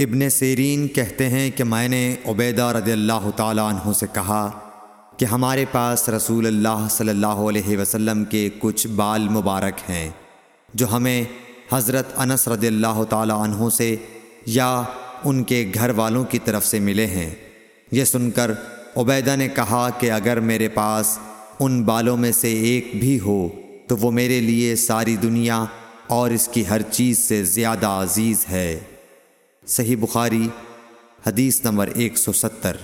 ابن سیرین کہتے ہیں کہ میں نے عبیدہ رضی اللہ تعالیٰ عنہ سے کہا کہ ہمارے پاس رسول اللہ صلی اللہ علیہ وسلم کے کچھ بال مبارک ہیں جو ہمیں حضرت انس رضی اللہ تعالیٰ عنہ سے یا ان کے گھر والوں کی طرف سے ملے ہیں۔ یہ سن کر عبیدہ نے کہا کہ اگر میرے پاس ان بالوں میں سے ایک بھی ہو تو وہ میرے لیے ساری دنیا اور اس کی ہر چیز سے زیادہ عزیز ہے۔ صحیح بخاری حدیث نمبر ایک سو ستر۔